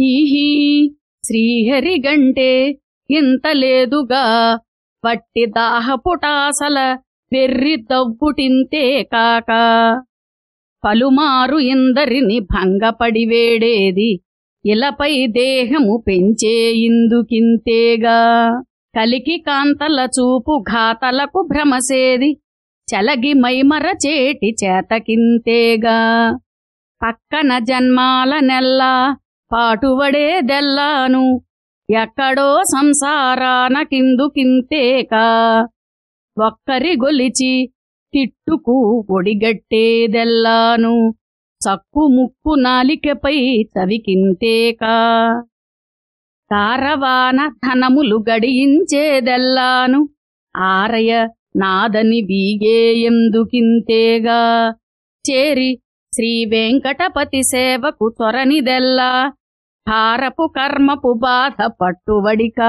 ఈహీ శ్రీహరిగంటే ఇంత లేదుగా. వట్టి దాహపుటాసల వెర్రి దవ్వుటింతే కాక. పలుమారు ఇందరిని భంగపడి వేడేది ఇలపై దేహము పెంచే ఇందుకింతేగా. కలికి కాంతల చూపు ఘాతలకు భ్రమసేది చలగి మైమరచేటి చేతకింతేగా. పక్కన జన్మాల నెల్లా పాటువడేదెల్లాను ఎక్కడో సంసారాన సంసారానకిందుకింతేకా ఒక్కరి గొలిచి తిట్టుకు ఒడిగట్టేదెల్లాను? చక్కుముక్కు నాలికపై చవికింతేకా కారవాన ధనములు గడియించేదెల్లాను? ఆరయ నాదని బీగేయందుకింతేగా చేరి శ్రీ వెంకటపతి సేవకు తొరనిదెల్లా? భారపు కర్మపు బాధ పట్టువడిక